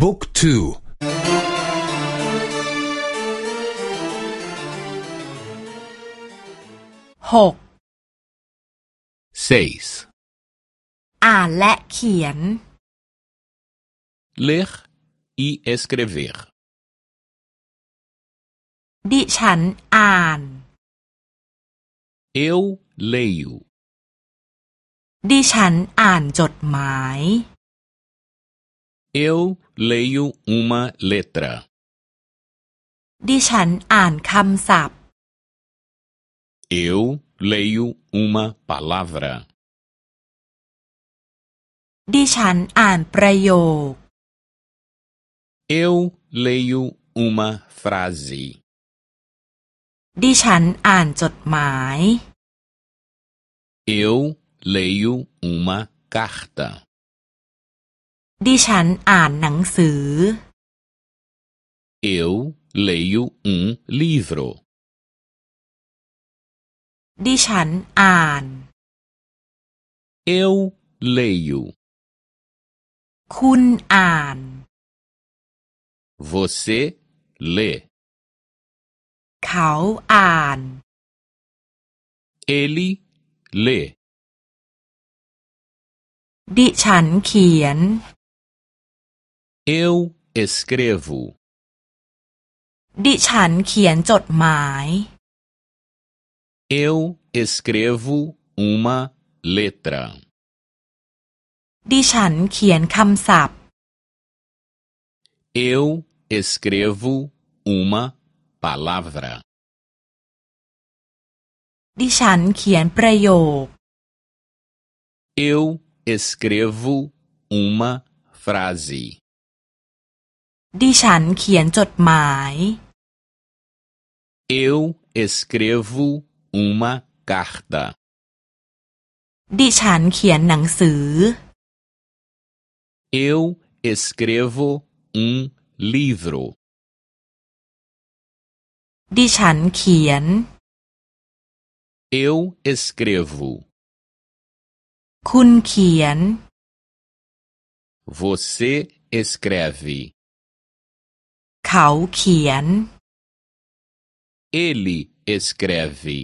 บุ๊กทูหก seis อ่านและเขียน ler e escrever ดิฉันอ่าน eu leio ดิฉันอ่านจดหมาย eu leio uma letra ดิฉันอ่านคำศัพท์ eu leio uma palavra ดิฉันอ่านประโยค eu leio uma frase ดิฉันอ่านจดหมาย eu leio uma carta ดิฉันอ่านหนังสือ eu leio um livro ดิฉันอ่าน eu leio คุณอ่าน você lê เขาอ่าน ele lê ดิฉันเขียน eu escrevo ดิฉันเขียนจดหมาย eu escrevo uma letra ดิฉันเขียนคำศัพท์ eu escrevo uma palavra ดิฉันเขียนประโยค eu escrevo uma frase ดิฉันเขียนจดหมาย eu escrevo uma carta ดิฉันเขียนหนังสือ eu escrevo um livro ดิฉันเขียน eu escrevo คุณเขียน você escreve เขาเขียน ele escreve